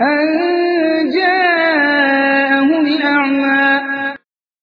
أن